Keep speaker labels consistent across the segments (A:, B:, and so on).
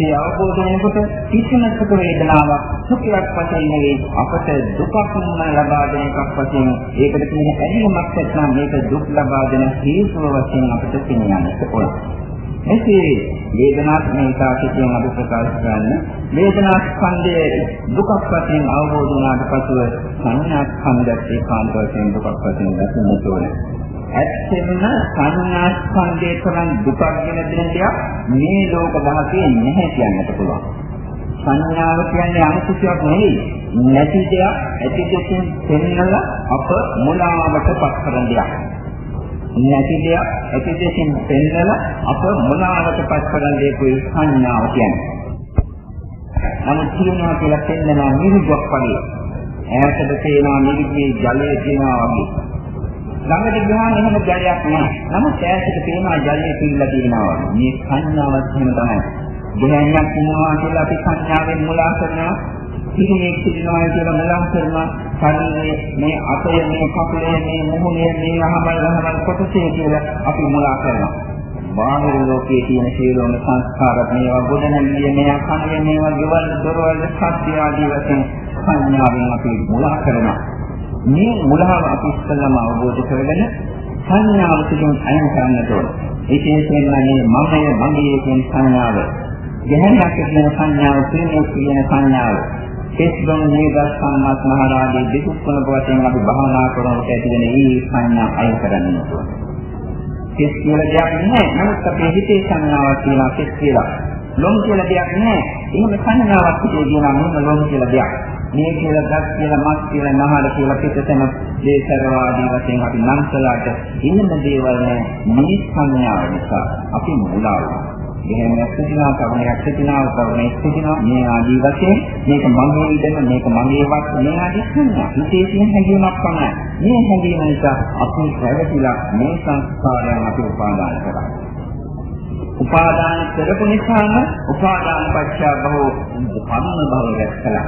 A: එසේ අවබෝධ වෙනකොට කිසිම සුඛ වේදනාවක් සුඛයක් වශයෙන් නෙවෙයි අපට දුකක්ම ලබා දෙන එකක් වශයෙන් ඒකට කියන ඇලීමක් නැත්නම් මේක දුක් ලබා දෙන හේතුව වශයෙන් අපිට පෙනෙන්නට ඕන. එසේ වේදනාත්මක තාක්ෂයෙන් අපි ප්‍රකාශ කරන්න වේදනා ස්කන්ධයේ දුකක් වශයෙන් අවබෝධ වුණාට පසුව සංඥා ස්කන්ධයේ ඒකාන්ත වශයෙන් දුකක් වශයෙන් දැකෙන්නට ඕනේ. ඇත්තෙන්ම සංඥා ස්කන්ධයේ තරම් දුකක් ගෙන දෙන දෙයක් මේ ලෝක ධාතයේ නැහැ කියන්නට පුළුවන්. සංඥාව කියන්නේ අනුසුතියක් නෙවෙයි. නැති දෙයක් ඇති දෙකින් පෙන්නලා අප මුලාවට පත් කරන දෙයක්. නැති දෙයක් ඇති දෙකින් පෙන්නලා අප මුලාවට පත් කරන දෙයකයි සංඥාව කියන්නේ. නමුත් කියනවා කියලා පෙන්නනවා නිරුද්ධක් වගේ. ඈතට තේනවා නිරුද්ධී ජලයේ තියෙනවා වගේ. ළඟට ගියාම එහෙම ජලයක් නැහැ. නමුත් ඈතට පේනවා ජලයේ පිරලා තියෙනවා. මේ සංඥාවත් එහෙම තමයි. ගහන්නක් ඉන්නවා කියලා අපි සංඥාවෙන් මුලා කරනවා. කිසිමෙක් සිටිනවා කියලා මුලා කරනවා. ශරීරයේ මේ අතය මේ කකුලේ මේ මුහුණේ මේ අහමල් අහමල් කොටසේ කියලා අපි මුලා කරනවා. බාහිර ලෝකයේ තියෙන සියලුම සංස්කාර මේවා ගොඩනැගිලි මේවා කන්නේ මේවා ගෙවල් දොරවල් සත්‍ය ආදී වශයෙන් සංඥාවෙන් අපි මුලා කරනවා. මේ මුලාව අපි ඉස්සෙල්ලාම අවබෝධ කරගෙන සංඥාව තුළින් අයන කරන්නට ඕන. විශේෂයෙන්ම මේ මමය මගේ කියන සංඥාව. ගැහැණක් කියන සංඥාව, ප්‍රේමයේ කියන සංඥාව. කෙස්බන් නේද සම්මත් මහරජාගේ දෙකුත්කල වශයෙන් අපි භාවනා කරනකොට ඇතිවෙන මේ සංඥා අයන කරන්න ඕන. කෙස් කියලා දෙයක් නැහැ. නමුත් අපේ හිතේ සංඥාවක් තියෙනවා කෙස් කියලා. ලොම් කියලා දෙයක් නැහැ. එහෙම සංඥාවක් හිතේ තියෙනවා මොන ලොම් කියලා දෙයක්. මේ කියලා ගස් කියලා මස් කියලා නහර කියලා පිටතම දේශරවාදී වශයෙන් අපි නම් කළාට ඉන්න දේවල් නෑ. මේ සංඥාව නිසා අපි මුලා එහෙම සිටිනා කවණයක් සිටිනා කවණයක් සිටිනා මේ ආදී වශයෙන් මේක මගේ ඉදම මේක මගේ වත් මේ ආදී සංඥා. විශේෂයෙන් හැඟීමක් පමණයි මේ හැඟීම නිසා අපි රැවටිලා මේ සංස්කාරයන් අපි උපාදාන කරා උපාදාන කරපු නිසාම උපාදාන පත්‍ය බහෝ කර්ම භව රැස්කලා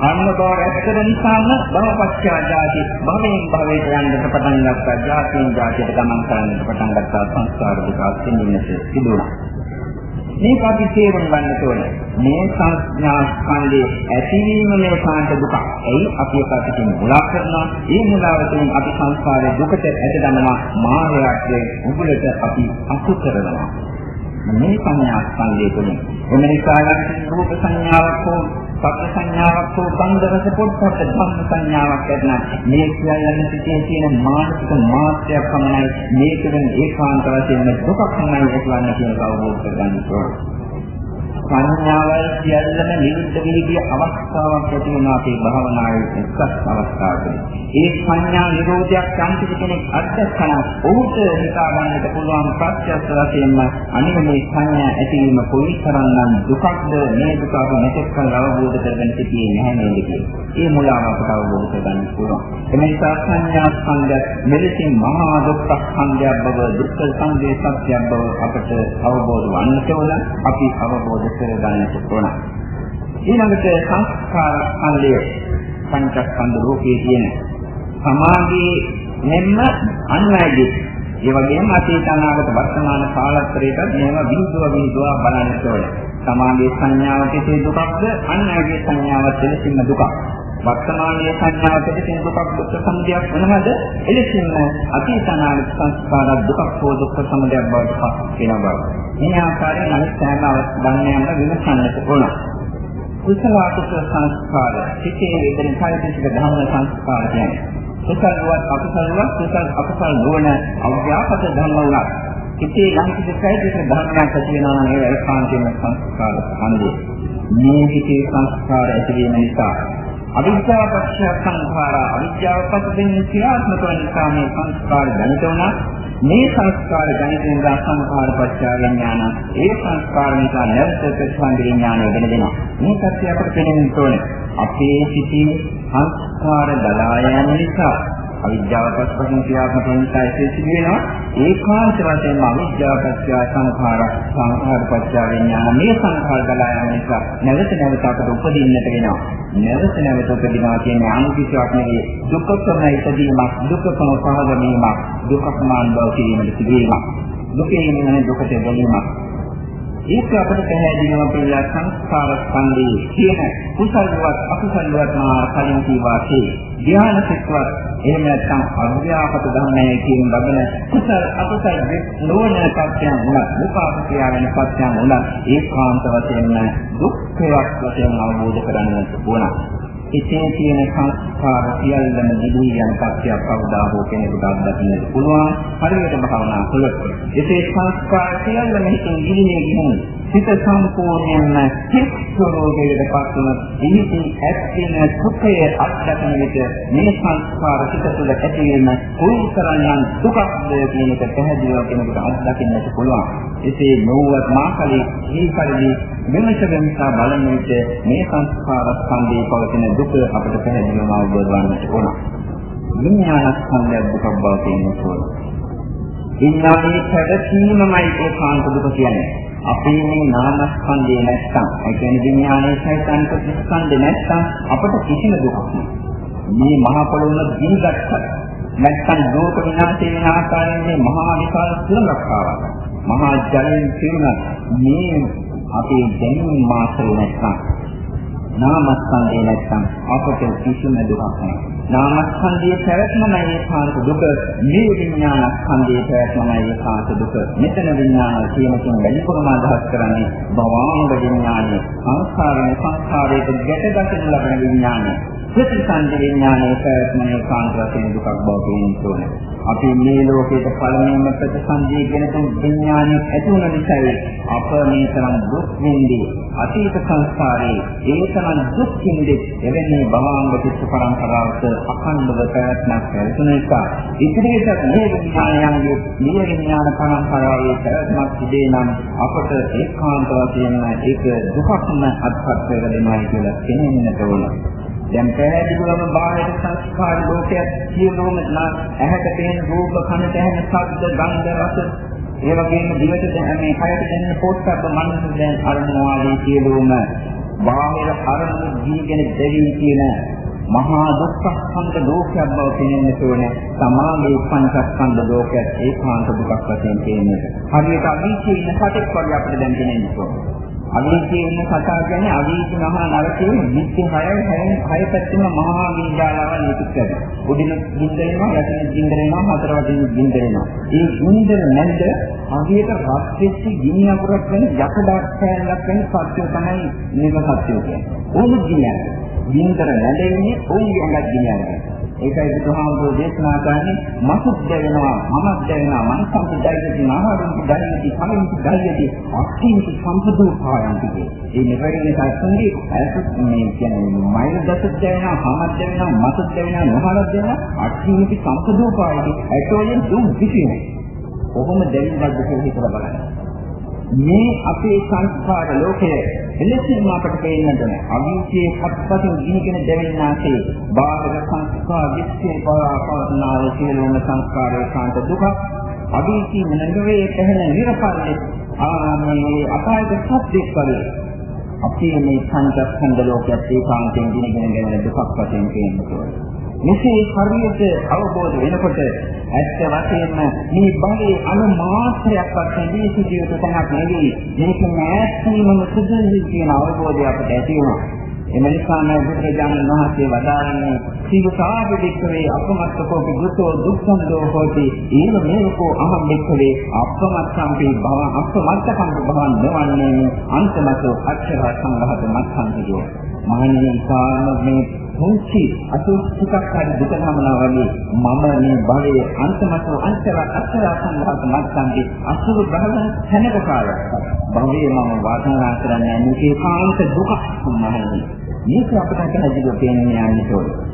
A: අන්න බව රැස්කර නිසාම භවපච්චා ජාති භවයෙන් භවයට යන්නට පටන් ගත්තා ජාතියෙන් ජාතියට ගමන් කරන්නට පටන් ගත්තා සංස්කාර දුක අත්දින්නට සිදුණා මේක අපි තේරුම් ගන්න ඕනේ මේ සංඥා ස්කන්ධයේ ඇතිවීම මේ කාන්ත දුක. එයි අපි එකපිටින් මුලා කරනවා. ඒ මුලාව තුළින් අපි සංස්කාරයේ දුකට ඇද දමනවා. මායාවේ උගලට අපි අසු කරනවා. මේ සංඥා ස්කන්ධය තුළින්. එම නිසා රූප සංඥාවක් හෝ සත්‍ය සංඥාවක් හෝ බන්ධරස පොට්ටට ධම්ම සංඥාවක් ඇතනම් මේ කියන්න සිටින තියෙන මානසික මාත්‍රයක් පමණයි මේකෙන් ඒකාන්ත වශයෙන් දුකක් තමයි ඇතිවන්නේ කියන බව අවබෝධ කරගන්න ඕනේ. සංඥාවල් සියල්ලම නිරුද්ධ වීදී අවස්ථාවක් ඇති වෙන අපේ භාවනාවේ එක්ක අවස්ථාවකදී. ඒ සංඥා නිරෝධයක් යම්කිසි කෙනෙක් අත්දැකන ඔහුට හිතා ගන්නට පුළුවන් ප්‍රත්‍යක්ෂ වශයෙන්ම අනිත් මේ සංඥා ඇතිවීම කොයිතරම්නම් දුකක්ද මේ දුක අප මෙතෙක් කල අවබෝධ කරගෙන සිටියේ නැහැ නේද කියලා. ඒ මුලාව අපට අවබෝධ කරගන්න පුළුවන්. එනිසා සංඥා ස්කන්ධය මෙලෙසින් මහා දුක්ඛ ස්කන්ධයක් බව දුක්ඛ සංදේ සත්‍යයක් බව අපට අවබෝධ වන්නට ඕන. අපි අවබෝධ කරගන්නට ඕන. ඊළඟට සංස්කාර ස්කන්ධය පංචස්කන්ධ රූපයේ තියෙන සමාගයේ මෙන්න අන්වයදී ඒ වගේම අතීත අනාගත වර්තමාන කාලස්තරයකට මේවා විහිදුව විහිදුව බලන්න ඕනේ. සමාගයේ සංඥාවට දුකක්ද අන්වයගේ සංඥාවට දෙලසින්ම දුකක්. වර්තමානයේ සංඥාවට තියෙන දුකක් දුක් සමුදයක් වෙනවද? එලෙසින්ම අතීත අනාගත සංස්කාර දුකක් හෝ දුක් සමුදයක් බවට පත් වෙනවා බව. මේ ආකාරයෙන් අනිත් සෑම අවස්ථාවකම විමසන්නට ඕන. කුසල අකුසල සංස්කාර, සිතේ වේදන කායික ධර්ම සංස්කාර කියන්නේ. කුසලවත් අකුසලවත් කුසල අකුසල නොවන අව්‍යාපත ධර්මවල සිතේ ලාංකික කායික ධර්මයක් ඇති වෙනවා නම් ඒ ඒකාන්තයෙන් සංස්කාර ස්කන්ධය. මේ හිතේ සංස්කාර ඇති වීම නිසා අවිද්‍යාව පක්ෂ සංඛාරා අවිද්‍යාව පස්යෙන් ක්‍රියාත්මක වන නිසා මේ සංස්කාර දැනිට උනා මේ සංස්කාර දැනිටින් දා සංඛාර පත්‍ය විඥාන ඒ සංස්කාර නිසා නැවත ප්‍රතිසංග විඥානය වෙන දෙනවා. මේ සත්‍ය අපට පෙනෙන්න ඕනේ අපේ සිටින් සංස්කාර දලා යන නිසා. අවිද්‍යාව පස්පසින් ක්‍රියාත්මක වෙන නිසා ඒක සිදු වෙනවා. ඒකාන්ත වශයෙන්ම අවිද්‍යාව පත්‍ය සංඛාර සංඛාර පත්‍ය විඥාන මේ සංඛාර දලා යන නිසා නැවත නැවත අපට උපදින්නට වෙනවා. නැවත නැවත උපදිනවා කියන්නේ අනුකිසාවක් නෙවෙයි. දුක්ඛම ඉදීමක් දුක්ඛම පහදවීමක් දුක්ඛමාන් බව කිරීමට සිදුවීමක්. දුකේ ඉන්නේ දුකට ගැනීමක් ඒක අපිට පැහැදිලිව පිළිලා සංස්කාර ස්කන්ධයේ කියන කුසලවත් අකුසලවත් මා කලින් කීවාසේ ධ්‍යාන සිත්වත් එහෙම නැත්නම් අභ්‍යාපත ධර්මයේ කියන ලබන කුසල අකුසල නොවන පත්‍යයන් උනත් විපාක ක්‍රියාවෙන පත්‍යයන් උනත් ඒකාන්ත වශයෙන්ම දුක්ඛයක් වශයෙන් අවබෝධ කරගන්නට ඕන. ඉතේ තියෙන සංස්කාර සියල්ලම නිදී යන සත්‍යයක් කවදා හෝ කෙනෙකුට අත්දකින්නට පුළුවන්. හරියට භාවනා කළොත්. ඉතේ සංස්කාර සියල්ලම හිතින් ගිලිනේ ගිහින් සිත සම්පූර්ණයෙන්ම චිත්ත ස්වરૂපයට පත් වන ඉනිති ඇත්තෙන සුඛය අත්දකින විට මේ සංස්කාර සිත තුළ ඇතිවීම කුයිතරයන් දුකක්ද කියන එක පැහැදිලිව කෙනෙකුට අත්දකින්නට පුළුවන්. එසේ නොවුවත් මාකලේ මේ පරිදි විමස විමසා බලන විට මේ සංස්කාර ස්කන්ධයේ පවතින දුක අපිට පැහැදිලිවම අවබෝධ වන්නට ඕන. විඥාන ස්කන්ධය දුක බව තේරෙන්න විඥානයේ පැවතීමමයි ඒකාන්ත දුක කියන්නේ. අපේ මේ නාමස්කන්ධය නැත්තම්, ඒ කියන්නේ විඥානයේ සයිතන් ප්‍රතිස්කන්ධය නැත්තම් අපට කිසිම දුකක් නෑ. මේ මහ පොළොව දිනගත්ත නැත්තම් ලෝක විනාශය වෙන ආකාරයෙන් මේ මහා විශාල සුළඟක් ආවා. මහා ජලයෙන් පිරුණ මේ අපේ දැනුම් මාත්‍රේ නැත්තම් නාමස්කන්ධය නැත්තම් අපට කිසිම දුකක් නැහැ. නාමස්කන්ධයේ පැවැත්මයි ඒකාන්ත දුක, මේ විඥානස්කන්ධයේ පැවැත්මයි ඒකාන්ත දුක. මෙතන විඥාන කියනකින් වැඩිපුරම අදහස් කරන්නේ භවාංග විඥානය. සංස්කාරයෙන් සංස්කාරයට ගැටගැසෙන ලබන විඥානය. ප්‍රතිසන්ද විඥානයේ පැවැත්ම ඒකාන්ත වශයෙන් දුකක් බව පේන්නේ. අපි මේ ලෝකයට පළමුවෙන්ම ප්‍රතිසන්දී කියන තුන් විඥානයේ ඇති වුණ නිසායි අප මේ තරම් දුක් විඳින්නේ. අතීත සංස්කාරයේ ඒ තරම් දුක් විඳින්නේ එවැනි භවංග චිත්ත පරම්පරාවක අඛණ්ඩව පැවැත්මක් ලැබුණ නිසා ඉදිරියට මේ විඥානයන්ගේ මේ විඥාන පරම්පරාවේ පැවැත්මක් තිබේ නම් අපට ඒකාන්ත වශයෙන්ම ඒක දුකක්ම අත්පත් වෙලා කියලා කියන්නට ඕන. දැන් පැහැදිලිවම බාහිර සංස්කාර ලෝකයක් සියලුම ඇහැට පෙනෙන රූප කනට ඇහෙන ශබ්ද ගන්ධ රස ඒ වගේම දිවට දැනෙන කයට දැනෙන පොට්ටබ්බ මනස දැන් අරමුණු ආදී සියලුම බාහිර අරමුණු දීගෙන දෙවි කියන මහා දුක්ඛස්කන්ධ ලෝකයක් බව පෙනෙන්න ඕනේ. සමාධි පංචස්කන්ධ ලෝකයක් ඒකාන්ත දුකක් වශයෙන් පෙනෙන්නේ. හරියට අවිචේ ඉන්න කටෙක් වගේ අපිට දැන් පෙනෙන්න ඕනේ. අවීචයේ ඉන්න කතා කියන්නේ අවීච මහා නරකයේ නිත්‍ය හයයි හයයි හය පැත්තම මහා විද්‍යාලාවල් නිකුත් කරනවා. උඩින් ගින්දරේනවා, යටින් ගින්දරේනවා, හතර වටින් ගින්දරේනවා. ඒ ගින්දර නැද්ද අවියට රත් වෙච්ච ගිනි අකුරක් වෙන යකඩක් කෑල්ලක් වෙන සත්‍ය තමයි මේක සත්‍ය කියන්නේ. ඕනෙ ගිනියන්නේ. ගින්දර නැදෙන්නේ ඕයි ඇඟක් ගිනියන්නේ. ඒකයි බුදුහාමුදුරේ දේශනා කරන්නේ මසුත් දැවෙනවා මමත් දැවෙනවා මං සම්පදයිති නාහාරං දයති කමින්ති දයති අක්ඛින්ති සම්පදෝපායන්ති ඒ මෙවැනි සත්‍යන්නේ අයසත් මේ කියන්නේ මයිල දසත් දැවෙනවා මමත් දැවෙනවා මසුත් දැවෙනවා නාහාරත් දැවෙනවා අක්ඛින්ති සම්පදෝපායති ඒකෝයෙන් දුක් විසිනේ කොහොම දැනෙන්නද කියලා හිතලා බලන්න. මේ අපේ සංස්කාර ලෝකය එලෙසින්ම අපට පේන්නට ඕනේ. අවිචේ හත්පසින් ගිනිගෙන දැවෙන්නාසේ බාහිර සංස්කාර විශ්ේ පවර්පවනාව සියලුම සංස්කාරේ කාන්ත දුක අවිචී මනංගවේ පැහැෙන නිරපල්ලේ ආමේ අපායක සත්‍යක් වගේ. අපේ මේ සංස්කන්ධ ලෝකයේ ඒකාන්තයෙන් ගිනිගෙන දැවෙන දුකක් වශයෙන් පේන්නට මෙසේ හරියට අවබෝධ වෙනකොට ඇත්ත වශයෙන්ම මේ භවයේ අනුමාත්‍රයක් වශයෙන් මේ සිදුවෙත තැනක් නෙවෙයි මේක නැත්නම් සුදුසු කියන අවබෝධය අපට ඇති වෙනවා. එම නිසා මේ බුදුරජාණන් වහන්සේ වදාරන්නේ සීවසාද දෙක්කවේ අපමත්තකෝ විගතෝ දුක්ඛන්தோ හෝති ඊම මේකෝ අහම් දෙක්කවේ අපමත්තම්පි භව අපමත්තකම් භවන් නවන්නේ අන්තමතෝ අක්ෂර සංඝහත මත්සන්තියෝ මහණෙනි සාම මේ මුංචි අසුචිකක් හරි දුක නමනවා වගේ මම මේ භවයේ අන්තමතෝ අන්තර අක්ෂර සංඝහත මත්සන්ති අසුරු බහවන තැනක කාලයක් භවයේ මම වාසනා කරන්නේ මේකේ කාන්ත දුක මහණෙනි මේක අපිට පැහැදිලිව පේන්නේ යන්නේ ඕනේ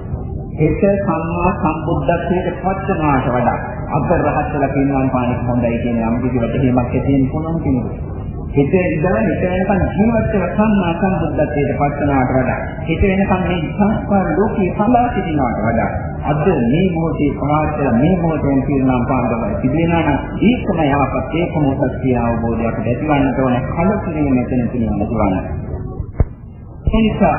A: ඒක සම්මා සම්බුද්ධත්වයට පත්වනාට වඩා අග්‍රහත්වල පින්නම් පානෙක හොඳයි කියන යම් කිසි වැටහීමක් ඇති වෙන පුළුවන් කෙනෙකුට. හිතේ ඉඳලා හිත වෙනකන් ජීවත් වෙන සම්මා සම්බුද්ධත්වයට පත්වනාට වඩා හිත වෙනකන් මේ සංස්කාර ලෝකයේ සඳහා සිටිනාට වඩා අද මේ මොහොතේ පවාච්චල මේ මොහොතෙන් පින්නම් පානවල තිබෙනා නම් ඒකම යහපත් ඒකම සත්‍ය අවබෝධයක් ඇතිවන්නට ඕන කලකිරීම මෙතන තියෙනවා. එනිසා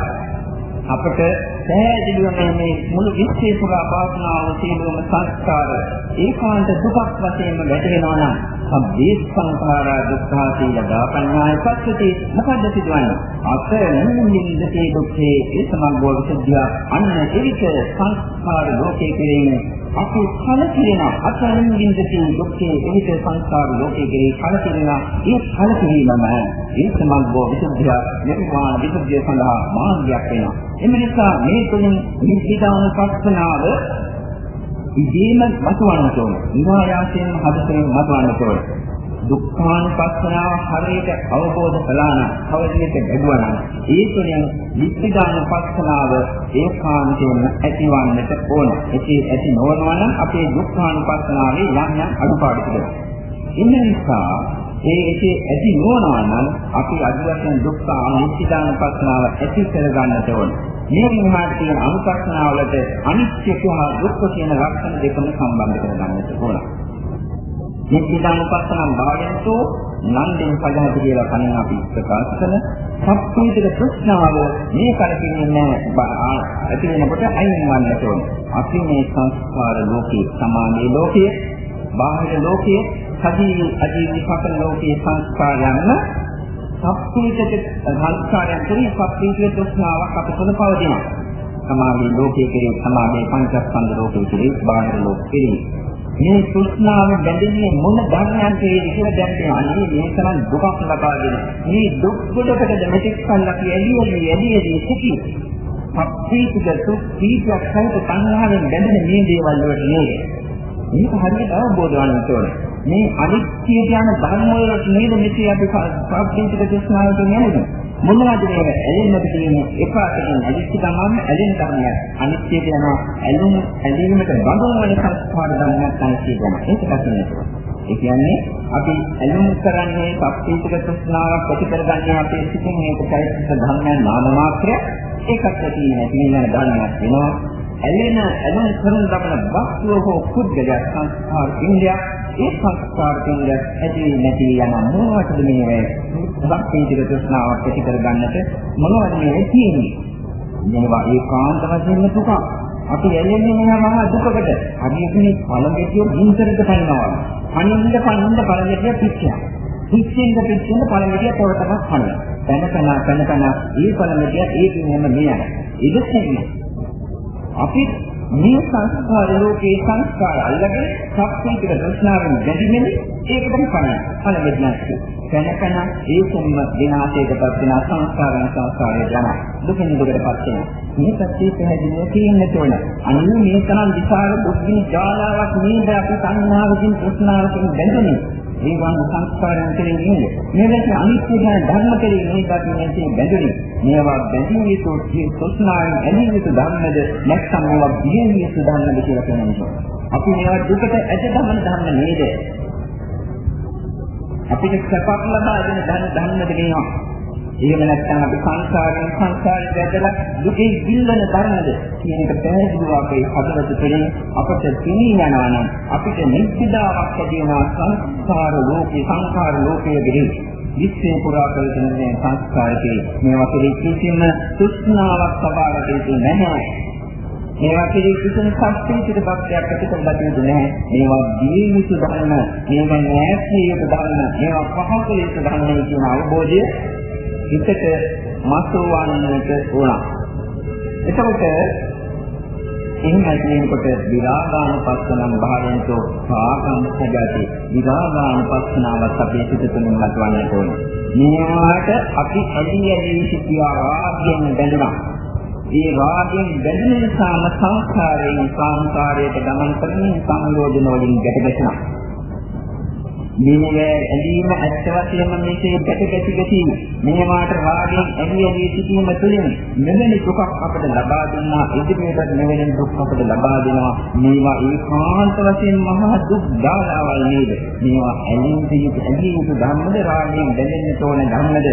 A: අපට පැහැදිලිවම මේ මුළු විශ්වය පුරා පවත්නාව සියලුම සංස්කාර ඒකාන්ත දුකක් වශයෙන්ම වැටෙනවා නම් සබ්බේ සංඛාරා දුක්ඛා කියලා දාපඤ්ඤාය පස්සති මොකද්ද සිදුවන්නේ? අතරින්ින්දේ දුක්ඛේ ඒ සමග්ගෝ විසුද්ධිය. අන්න එවිට සංස්කාර ලෝකේ කෙරෙහි අපි කලකිරෙන අතරින්ින්දේ දුක්ඛේ එවිට සංස්කාර ලෝකේ කෙරෙහි කලකිරෙන ඒ කලකිරීමම ඒ සමග්ගෝ විසුද්ධිය නිර්වාණ විසුද්ධිය සඳහා මාර්ගයක් වෙනවා. එම නිසා මේ තුලින් නිබ්බිදානුපස්සනාව ඉදීම මතුවන්නට ඕන. විවායාසයෙන් හදතෙන් මතුවන්නට ඕන. දුක්ඛානුපස්සනාව හරියට අවබෝධ කළා නම්, කවදිනෙක ලැබුවා නම්, ඒ තුළින් නිත්‍යදානුපස්සනාව ඒකාන්තයෙන්ම ඇතිවන්නට ඕන. ඒකේ ඇති නොවනවා නම් අපේ දුක්ඛානුපස්සනාවේ යම් යම් අඩුපාඩු තිබෙනවා. ඉන්න නිසා ඒ ඒකේ ඇති නොවනවා නම් අපි අදිවසෙන් දුක්ඛ අනිත්‍යදානුපස්සනාව ඇති කරගන්නට ඕනේ. මේ විහාර තියෙන අනුපස්සනාවලට අනිත්‍ය සහ දුක්ඛ කියන ලක්ෂණ දෙකම සම්බන්ධ කරගන්නට ඕන. නිත්‍යදානුපස්සනම් භාවයෙන්තෝ නන්දෙන් පදහට කියලා කලින් අපි ප්‍රකාශ කළ සත්‍යීතක ප්‍රශ්නාව මේ කලකිරීම ඇති වෙනකොට අයින් වන්නට ඕන. අපි මේ සංස්කාර ලෝකේ සමානී ලෝකයේ බාහිර ලෝකයේ සජීවී අජීවී සකල ලෝකයේ සංස්කාරයන්ම සප්පීතක සංස්කාරයන් කෙරෙහි සප්පීතක තෘෂ්ණාවක් අප තුළ පවතිනවා. සමාධි ලෝකයේ කෙරෙහි සමාධි පංචස්කන්ධ ලෝකයේ කෙරෙහි බාහිර ලෝකයේ මේ තෘෂ්ණාව බැඳෙන්නේ මොන ධර්මයන් කෙරෙහිද කියලා දැන් කියනවා. අනේ මේ තරම් දුකක් ලබා දෙන. මේ දුක් ගොඩකටද මෙතෙක් කල් අපි එළියෙදී එළියෙදී සිටි. සප්පීතක සුප්පීතක සහිත සංහාවෙන් බැඳෙන මේ දේවල් වලට නේද? මේක හරියට අවබෝධ වන්න ඕනේ. මේ අනිත්‍ය කියන ධර්ම වලට නේද මෙසේ අපි ප්‍රාප්තික දේශනාවට යන්නේ. මොනවද මේ ඇලෙන්නට තියෙන්නේ? එපාටකින් අනිත්‍ය ගමන් ඇලෙන ධර්මයක්. අනිත්‍ය කියන ඇලුම් ඇලීමට බඳුන් වන සංස්කාර ධර්මයක් තමයි කියනවා. ඒක තමයි. ඒ කියන්නේ අපි ඇලුම් කරන්නේ ප්‍රාප්තික දේශනාවක් ප්‍රති කරගන්නේ අපේ සිතින් මේක චෛතසික ධර්මයන් නාම මාත්‍රය. ඒකත් ඇති නැති වෙන ධර්මයක් වෙනවා. ඇලෙන ඇලුම් කරන ලබන වස්තුව හෝ කුද්දයක් සංස්කාර ඉන්දියා ඒ සංස්කාර දෙන්න ඇති නැති යන මොනවටද මේ භක්තිජික තෘෂ්ණාවක් ඇති කරගන්නට මොනවද මේ තියෙන්නේ? මේවා ඒකාන්ත වශයෙන්ම දුක. අපි එන්නේ නෑ මහා දුකකට. හරියට මේ පළඟටිය හිංසරට පනිනවා. පනින්න පනින්න පළඟටිය පිච්චෙනවා පිච්චෙන්න පිච්චෙන්න පළඟටිය තව තවත් පනිනවා. දැන කන කන කන ඒ පළඟටිය ඒකෙන්ම මේ යන ඉතින් අපි මේ සංස්කාර ලෝකේ සංස්කාර අල්ලගෙන සත්‍යයක දෘෂ්ණාවෙන් බැඳෙන්නේ ඒකටම පණ. පණ වෙන්නත් දැනකන ඒ සම්ම විනාශයකටපත් වෙන සංස්කාරන සංස්කාරය යන දුකින් දුකටපත් වෙන මේ සත්‍ය පැහැදිලිව තියෙන්න ඕන. අනිත් මේ තරම් විශාල දුක්ඛින ජාලාවක් නේද අපි සංහාවකින් තෘෂ්ණාවකින් බැඳෙන්නේ ඒ වගේ සංස්කාරයන් කෙරෙහි නෙමෙයි. මේක අනිත්‍ය ගැන ධර්ම කෙරෙහි මේකත් නැති බැඳුනේ. මේවා බැඳිය යුතු සෝස්නායන් ඇලී යුතු ධර්මද නැත්නම් මේවා බිහිය යුතු ධර්මද කියලා කියනවා. අපි මේවා දුකට ඇද ගමන ධර්ම නේද? අපිට සපක් ලබා දෙන ධර්ම ධර්මද මේවා. එහෙම නැත්නම් අපි සංසාරයෙන් සංසාරයට ඇදලා දුකේ ගිල්වන ධර්මද කියන එක පැහැදිලිව අපේ හදවත තුළින් අපට පිනී යනවා නම් අපිට නිත්‍යදාවක් ඇති වෙනවා සංස්කාර ලෝකේ සංස්කාර ලෝකයේ දෙහි විශ්වය පුරා කරගෙන මේ සංස්කාරකේ මේවා කෙරෙහි කිසිම තෘෂ්ණාවක් සබාවට යුතු නැහැ. මේවා කෙරෙහි කිසිම සත්‍යීතික භක්තියක් ඇති කරලා තියෙන්නේ නැහැ. මේවා දීවිසු ධර්ම, මේවා නෑසියක ධර්ම, මේවා පහකලේක ධර්ම කියන අවබෝධය හිතට මසවන්නට ඕන. එතකොට එහෙම කියනකොට විරාගානුපස්සනම් භාවයෙන්තෝ සාකම් සජාති විරාගානුපස්සනාවත් අපේ සිත තුළින් ලබවන්නට ඕනේ. මේවාට අපි ඇදී ඇදී සිටියා රාගයෙන් බැඳුනා. ඒ රාගයෙන් බැඳෙන නිසාම සංස්කාරයෙන් සංස්කාරයට ගමන් කරමින් සංයෝජන වලින් ගැටගැසෙනවා. මේ ඇලීම ඇත්ත වශයෙන්ම මේකේ ගැට ගැටි ගැටි මේවාට රාගයෙන් ඇලී ඇලී සිටීම තුළින් මෙවැනි දුකක් අපට ලබා දුන්නා ඉදිරියට මෙවැනි දුක් අපට ලබා දෙනවා. මේවා ඒකාන්ත වශයෙන් මහා දුක් දාලාවල් නේද? මේවා ඇලී සිටි ඇලී යුතු ධර්මද රාගයෙන් බැඳෙන්න තෝරන ධර්මද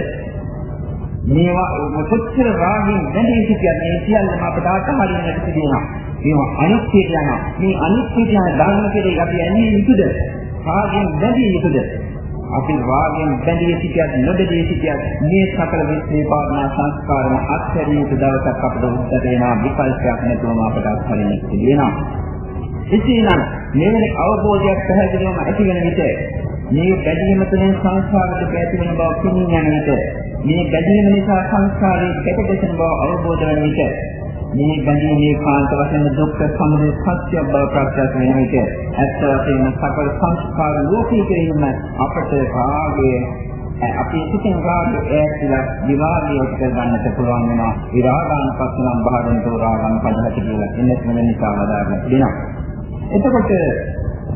A: මේවා කොච්චර රාගයෙන් බැඳී සිටියද මේ සියල්ලම අපට අතහරින්නට සිදුවෙනවා මේවා අනිත්‍යයට යනවා. මේ අනිත්‍යයට යන ධර්ම කෙරෙහි අපි ඇලී යුතුද රාගයෙන් බැඳී යුතුද? අපි රාගයෙන් බැඳී සිටියත් නොබැඳී සිටියත් මේ සකල විශ්ේ පාදනා සංස්කාරන අත්හැරිය යුතු දවසක් අපට උත්තර වෙනවා විකල්පයක් නැතුවම අපට අත්හරින්න සිදුවෙනවා. එසේනම් මෙවැනි අවබෝධයක් පැහැදිලිවම ඇති වෙන විට මේ බැඳීම තුළින් සංස්කාරයට පැති වෙන බව පිළිගන්න යන විට මේ බැඳීම නිසා සංස්කාරයේ කැටදෙසන බව අවබෝධ වෙන විට මේ බැඳීමේ කාන්ත වශයෙන් දුක්ඛ සමුදය සත්‍ය බව ප්‍රත්‍යක්ෂ වෙන විට ඇත්ත වශයෙන්ම සකල සංස්කාර ලෝකී කිරීම අපට රාගය අපි සිතින් රාගය ඈත්ලා විවාදයට ගන්නට පුළුවන් වෙනවා විරාගාන පස්සනම් භාවන්තෝ රාගං පදහති කියලා එන්නත් වෙන නිසා වදාගෙන දෙනවා එතකොට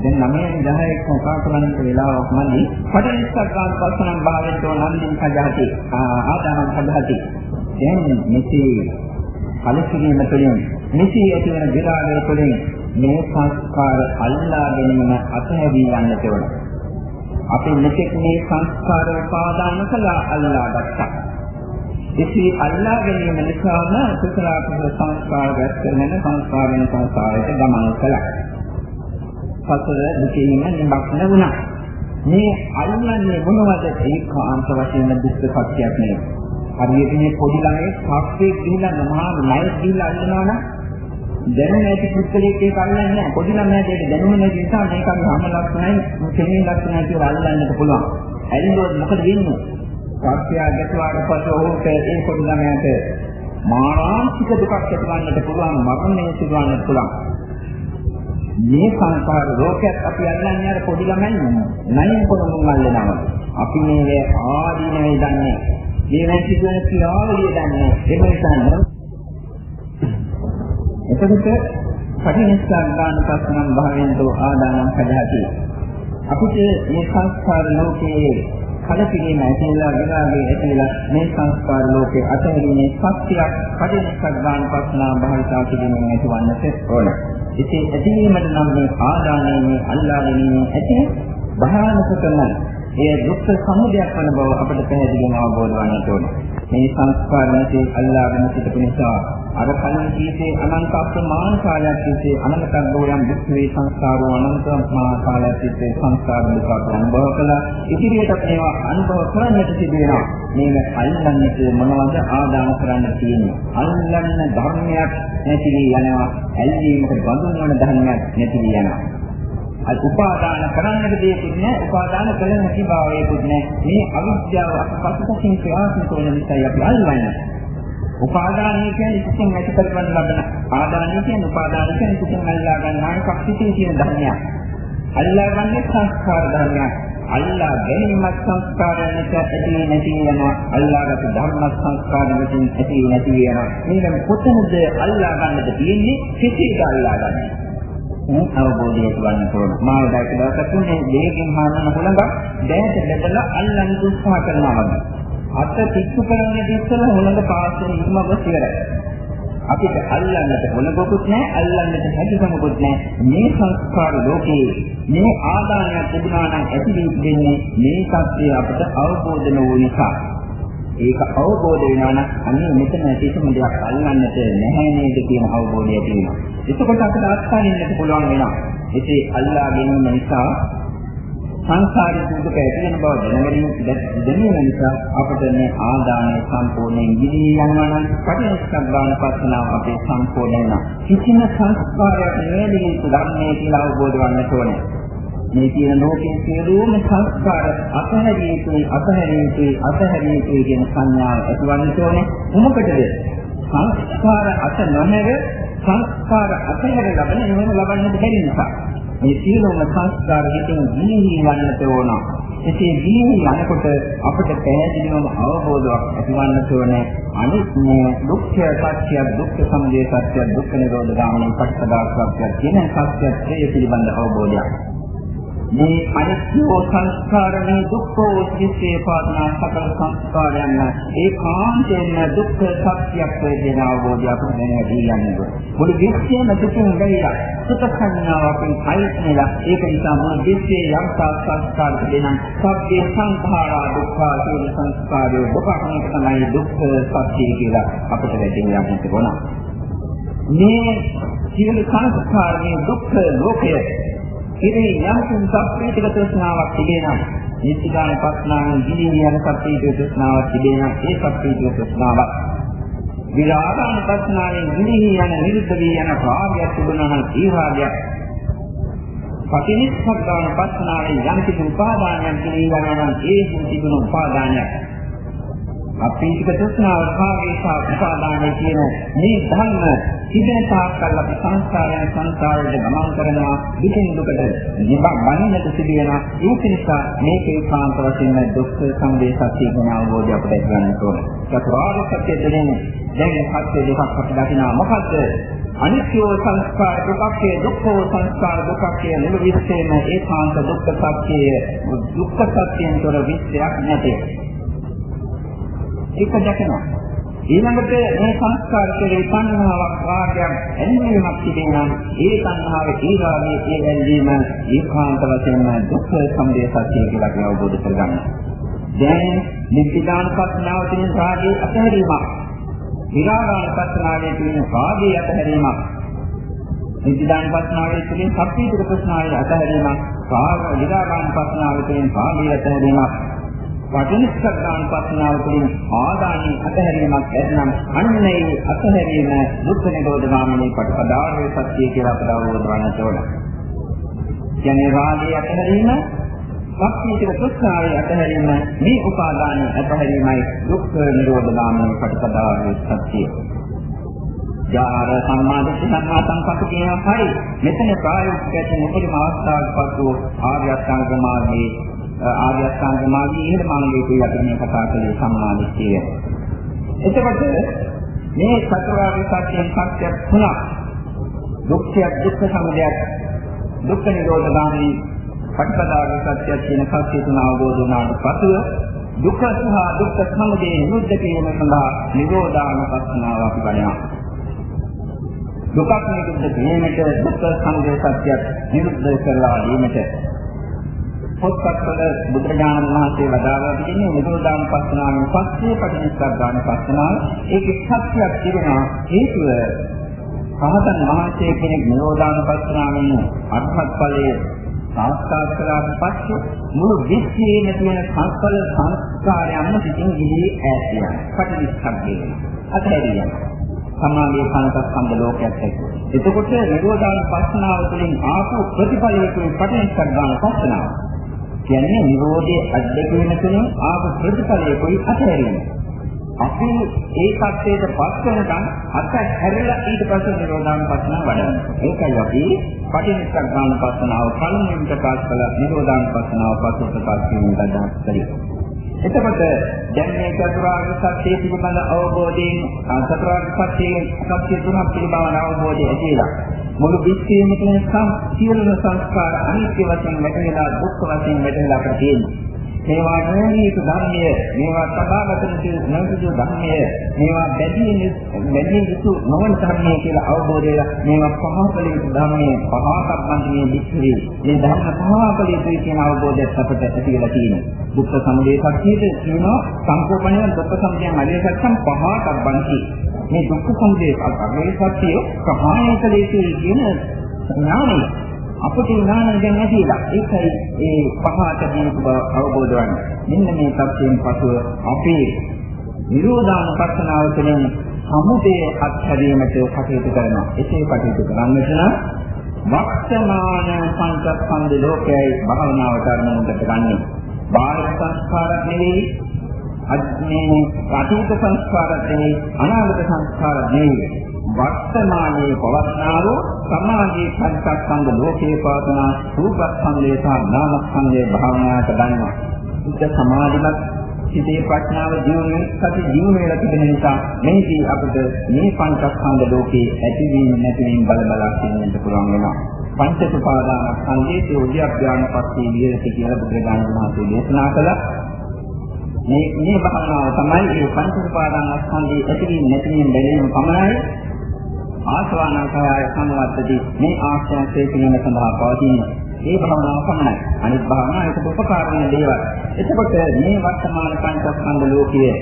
A: දැන් 9 10 කතා කරන්න වෙලාවක් මදි. පටිච්චසමුප්පාද පස්සනම් භාවයෙන් නන්දින් කජහති. ආදානම් කජහති. දැන් මෙසේ කලකිරීම තුළින් මෙසේ ඇති වන විරාගය තුළින් මේ සංස්කාර අල්ලා ගැනීම අතහැරී යන්නට ඕන. අපි මෙතෙක් මේ සංස්කාර උපාදාන කළා අල්ලා ගත්තා. එසේ අල්ලා ගැනීම නිසාම කුසල කුසල සංස්කාර රැස් කරගෙන සංස්කාරයෙන් සංස්කාරයට ගමන් කළා. සසර දුකෙන් නිබක්න වුණා. මේ අල්ලන්නේ මොනවද ඒකාන්ත වශයෙන් දුක්ඛ සත්‍යයක් නෙවෙයි. හරියට මේ පොඩි ළමයෙක් පස්සේ ගිහිල්ලා මහා ණය ගිහිල්ලා අල්ලනවා නම් දැනුම නැති පුද්ගලයෙක් ඒක අල්ලන්නේ නැහැ. පොඩි ළමයාට ඒක දැනුම නැති නිසා මේක අපි හැම ලක්ෂණයි කෙනෙක් ලක්ෂණයි කියලා අල්ලන්නට පුළුවන්. ඇලිනොත් මොකද වෙන්නේ? සත්‍යය ගැටුවාට පස්සේ ඔහුට ඒ පොඩි ළමයාට මානසික දුකක් ඇතිවන්නට පුළුවන්, මරණය සිදුවන්නට පුළුවන්. මේ සංසාර ලෝකයක් අපි අල්ලන්නේ අර පොඩි ළමයි නයින් පොඩුම් අල්ලනවා. අපි මේ ආදීනවේ දන්නේ. මේ නැති වෙන ක්‍රියාවලිය දන්නේ. ඒ නිසා එතකොට පටිච්චසමුප්පාදාන පස්සනම් භාවයෙන් දෝ ආදානම් හදහති. අපිට මේ සංස්කාර ලෝකයේ කලකිරීම ඇතිලා විරාගය ඇතිලා මේ සංස්කාර ලෝකයේ අතහැරීමේ සත්‍යයක් පටිච්චසමුප්පාදාන පස්සනම් භාවිතා කිරීමෙන් ඇතිවන්නට ඕන. ඉතින් ඇතිවීමට නම් මේ ආදානයේ මේ අල්ලා ගැනීම ඇති භයානක කරන ඒ දුක්ඛ සමුදයක් වන බව අපිට පැහැදිලිව අවබෝධ වන්නට ඕනේ. මේ සංස්කාර නැති අල්ලාගෙන සිටපු නිසා අර කලින් කීසේ අනන්ත අප්‍රමාණ කාලයක් තිස්සේ අනන්ත ගෝයම් දුක්ඛේ සංස්කාරෝ අනන්ත අප්‍රමාණ කාලයක් තිස්සේ සංස්කාර දුක අනුභව කළා. ඉදිරියට මේවා අනුභව කරන්නට සිදු වෙනවා. මේක අල්ලන්නට මොනවද ආදාන කරන්න තියෙන්නේ? අල්ලන්න ධර්මයක් නැති යනවා. ඇල්ලීමට බඳුන් වන ධර්මයක් නැති යනවා. අයි උපාදාන කරන්නට දෙයක්වත් නැහැ. උපාදාන කළ නැති භාවයකුත් නැහැ. මේ අවිද්‍යාව අපපසකින් ක්‍රියාත්මක වෙන නිසා අපි අල්ලන්නේ. උපාදානය කියන්නේ සිතින් ඇති කරගන්න ලබන ආදානය කියන්නේ උපාදාන කියන්නේ සිතින් අල්ලා ගන්නා එකක් සිතින් කියන ධර්මයක්. අල්ලා ගන්න සංස්කාර ධර්මයක්. අල්ලා ගැනීමත් සංස්කාරයන්ට ඇති නැති වෙනවා. අල්ලාගත් ධර්ම සංස්කාරයන්ට ඇති නැති වෙනවා. මේක කොතනද අල්ලා ගන්නද තියෙන්නේ? කෙසේද අල්ලා ගන්නේ. මේ අවබෝධයට වන්න ඕන. මාව දැක දවසක් තුනේ දෙයකින් හානන හොලඟ දැයට බෙදලා අල්ලන්න උත්සාහ කරනවා වගේ. අත පිටු කරන්නේ ඉස්සෙල්ලා හොලඟ පාස් වෙන ඉක්මව ඉවරයි. අපිට අල්ලන්නට හොලඟකුත් නැහැ, අල්ලන්නට හැකියාවකුත් නැහැ. මේ සංස්කාර ලෝකේ මේ ආදානයක් තිබුණා නම් ඇති වෙන්නේ මේ සත්‍යය අපිට අවබෝධ නොවු නිසා. ඒක අවබෝධ වෙනවා නම් අනේ මෙතන කිසිම දෙයක් අල්ලන්නට නැහැ නේද කියන අවබෝධය තියෙනවා. එතකොට අපිට අත්හරින්නට පුළුවන් වෙනවා. ඉතින් අල්ලා ගැනීම නිසා සංසාරේ දුක ඇති වෙන බව දැනගැනීම දැනීම නිසා අපිට මේ ආදානය සම්පූර්ණයෙන් ගිලී යනවා නම් පටිච්චසමුප්පාදන පස්සනාව අපේ සම්පූර්ණ වෙනවා. කිසිම සංස්කාරයක් නෙවෙයි ධර්මයේ කියලා අවබෝධ වන්නට ඕනේ. මේ කියන ලෝකයේ සියලුම සංස්කාර අතහැරිය යුතුයි අතහැරිය යුතුයි අතහැරිය යුතුයි කියන සංඥාව ඇතිවන්නට ඕනේ. මොකටද? සංස්කාර අත නොහැර සංස්කාර අතහැර ලබන නිවන ලබන්නට බැරි නිසා. මේ සියලුම සංස්කාර හිතින් ගිලිහි යන්නට ඕන. එසේ ගිලිහි යනකොට අපිට පැහැදිලිවම අවබෝධයක් ඇතිවන්නට ඕනේ. අනිත් මේ දුක්ඛ සත්‍ය දුක්ඛ සමුදය සත්‍ය දුක්ඛ නිරෝධ ගාමී පටිපදා සත්‍ය කියන සත්‍ය පිළිබඳ අවබෝධයක්. මේ අනිත්‍යෝ සංස්කාරණේ දුක්ඛෝ සිත්තේ පාදනා සකල සංස්කාරයන් ඒකාන්තයෙන්ම දුක්ඛ සත්‍යයක් වේදන අවබෝධය අපිට දැනගී යන්නේ. මුළු විශ්වයම දුකින් ගැලවිලා සුඛ සංඥාවකින් අයිතිලා ඒක නිසා මුළු විශ්වයේ යම් සංස්කාර දෙනම් සබ්බේ සංඛාරා දුක්ඛා සියලු සංස්කාරය දුකම තමයි දුක්ඛ සත්‍ය කියලා අපිට වැටහෙන්න යන්න ඕන. මේ සියලු සංස්කාරයේ දුක්ඛ ලෝකය ඉතින් යම් සම්ප්‍රේතික තෘෂ්ණාවක් තිබෙනවා. නිත්‍යදාන පස්නාවෙන් ගිලිහි යන සත්‍යයේ තෘෂ්ණාවක් තිබෙනවා ඒ සත්‍යයේ තෘෂ්ණාවක් විරාගාන පස්නාවෙන් ගිලිහි යන නිරුද්ධ වී යන රාගයක් තිබුණා නම් ඒ රාගයක් පටිනිස්සග්ගාන පස්නාවෙන් යම් කිසි උපාදානයක් ගිලිහි යනවා නම් ඒ තිබුණු උපාදානයක් අපීතික තෘෂ්ණාව භාගයේ සහ උපාදානයේ කියන මේ ධර්ම තිබෙන තාක්කල් අපි සංස්කාරයන් සංස්කාරයට ගමන් කරනවා දුකින් දුකට නිබන්නට සිදුවෙනවා ඒක නිසා මේකේ කාන්ත වශයෙන් දුක්ඛ සමුදය සත්‍ය කියන අවබෝධය අපිට ගන්න ඕන. චතුරාර්ය සත්‍ය දෙන්නේ දැන් සත්‍ය දෙකක් අපිට දකිනවා මොකද්ද? අනිත්‍ය සංස්කාර දුක්ඛේ දුක්ඛ සංස්කාර දුක්ඛේ මුළු විශ්වයේම ඒකාන්ත දුක්ඛ සත්‍යය දුක්ඛ සත්‍යයෙන් තොර විශ්වයක් නැතේ. ඒක දැකනවා. ඊළඟට මේ සංස්කාර කෙරේ සංහාවක් වාග්යක් ඇතිවීමක් තිබෙනවා. ඒ සංහාවේ ඒ රාගයේ ඒ ගැළවීම ඒකාන්ත වශයෙන්ම දුක්ඛ සමුදය සත්‍ය කියලා අපි අවබෝධ කරගන්න. දැන් නිබ්බිදාන පස්නාව තියෙන රාගයේ අතහැරීමක්. විරාගාන පස්නාවේ තියෙන රාගයේ අතහැරීමක්. නිබ්බිදාන පස්නාවේ තියෙන සත්‍යීතක ප්‍රශ්නාවේ අතහැරීමක්. රාග විරාගාන පස්නාවේ තියෙන රාගයේ අතහැරීමක්. වටිනිස්සග්ගාන පස්නාව තුළින් ආදානී අතහැරීමක් ඇතනම් අන්නේ අතහැරීම දුක්ඛ නිරෝධ ගාමිනී පටිපදාර්ය සත්‍ය කියලා අපට අවබෝධ වන්නට ඕන. කියන්නේ රාගය අතහැරීම, සත්‍යීතික තෘෂ්ණාවේ අතහැරීම, මේ උපාදානයේ අතහැරීමයි දුක්ඛ නිරෝධ ගාමිනී පටිපදාර්ය සත්‍යය. ජාර සම්මාදිට සම්මා සංකප්ප කියනවා හරි. මෙතන ප්‍රායෝගික මුලින්ම අවස්ථාවක් පසු ආර්ය අෂ්ටාංග මාර්ගයේ ආර්ය අෂ්ටාංග මාර්ගයේ ඉහළ මාර්ගයේ අපි මේ කතා කළේ සම්මාදිට්ඨිය. එතකොට මේ චතුරාර්ය සත්‍යයෙන් සත්‍ය තුනක් දුක්ඛය දුක්ඛ සමුදයක් දුක්ඛ නිරෝධ ගාමී පටිපදාර්ය සත්‍ය කියන සත්‍ය තුන අවබෝධ වුණාට පසුව දුක්ඛ සහ දුක්ඛ සමුදය නිරුද්ධ කිරීම සඳහා නිරෝධාන පස්සනාව අපි බලනවා. දුක්ඛ නිරුද්ධ කිරීමට දුක්ඛ සමුදය සත්‍යය නිරුද්ධ කරලා දීමට පොත්පත්වල බුදුරජාණන් වහන්සේ වදාළා තියෙන්නේ නිරෝධාන පස්සනාවෙන් පස්සේ පටිච්චසමුප්පාදාන පස්සනාව. ඒකේ සත්‍යයක් තිබෙනවා හේතුව රහතන් වහන්සේ කෙනෙක් නිරෝධාන පස්සනාවෙන් අර්ථත් ඵලයේ සාස්ත්‍රාත් කළාට පස්සේ මුළු විශ්වයේම තියෙන සංස්කල සංස්කාරයන්ම පිටින් ගිහී ඈත් යනවා. පටිච්චසමුප්පාදේ. අතහැරියා. සමාගයේ සංස්කන්ධ ලෝකයක් එක්ක. එතකොට නිරෝධාන පස්සනාව තුළින් ආපු ප්‍රතිඵලයකින් පටිච්චසමුප්පාදාන පස්සනාව. කියන්නේ නිරෝධයේ අධ්‍යක්ෂ වෙන තුන ආප ප්‍රතිඵලයේ කොයි අතහැරීම. අපි ඒ කප්පේට පස් වෙනකන් අත හැරලා ඊට පස්සේ නිරෝධාන පස්සන වඩනවා. ඒකයි අපි පටිනිස්සක් ගන්න පස්සනාව කලින් ප්‍රකාශ කළ නිරෝධාන පස්සනාව පසු ප්‍රකාශ කිරීමට අදහස් කරේ. එතකොට දැන් මේ චතුරාර්ය සත්‍ය පිළිබඳ අවබෝධයෙන් චතුරාර්ය සත්‍යයේ සත්‍ය තුනක් පිළිබඳ අවබෝධය ඇතිලා මුළු විශ්වයේම තියෙන සියලුම සංස්කාර අනිත්‍ය වශයෙන් වැටහෙලා දුක්ඛ වශයෙන් වැටහෙලා අපට තියෙනවා. මේවා නෝනීක ධර්මය, මේවා සබාවතන නෝනික ධර්මය, මේවා බැදී බැදී යුතු නොවන ධර්මය කියලා අවබෝධය මේවා පහකල යුතු ධර්මය, පහකබ්බන්තියේ විස්තරي. මේ ධර්ම පහකල යුතුයි කියන අවබෝධයත් අපට ඇති වෙලා තියෙනවා. දුක්ඛ සමුදය සත්‍යයේ කියනවා සංකෝපණය දුක්ඛ සමුදයන් අධේ සත්‍යම් පහකබ්බන්ති. මේ දුක්ඛ සමුදය අග්‍රේ සත්‍යය ප්‍රහාණය කළ යුතුයි කියන ඥානය අපට ඥානය දැන් නැතිලා ඒකයි ඒ පහත දීප බව අවබෝධ වන්නේ. මෙන්න මේ තත්යෙන් පසුව අපේ නිරෝධාන පස්සනාව තුළින් සමුදය අත්හැරීමට කටයුතු කරනවා. එසේ කටයුතු කරන්නට නම් වර්තමාන සංකප්පන්ද ලෝකයයි භාවනාවට අරමුණට ගන්නේ බාහිර සංස්කාරක් නෙවෙයි අඥේ අතීත සංස්කාරත් නෙවෙයි අනාගත සංස්කාරත් නෙවෙයි. වර්තමානයේ පවස්නා වූ සමාධි සංස්කන්ධ ලෝකේ පවතන රූපස්කන්ධය සහ නාමස්කන්ධය භාවනාවට ගන්නවා. ඉත සමාධිමත් සිතේ ප්‍රඥාව දියුණු සති දියුණු වෙලා තිබෙන නිසා මේකී අපිට මේ පංචස්කන්ධ ලෝකේ ඇතිවීම නැතිවීම බල බලා සිටින්නට පුළුවන් වෙනවා. පංච උපාදාන සංකේතයේ උද්‍යප්ඥාන පස්සේ විහෙරති කියලා බුදුරජාණන් වහන්සේ දේශනා කළා. මේ මේ භාවනාව තමයි මේ පංච උපාදාන ස්කන්ධයේ ඇතිවීම නැතිවීම බැලීම පමණයි ආසවානාකාය සමවත්තදී මේ ආශ්‍රයයේ කිරීම සඳහා පවතින මේ භාවනාව පමණයි. අනිත් භාවනා ඒක උපකාර වෙන දේවල්. එතකොට මේ වර්තමාන පංචස්කන්ධ ලෝකයේ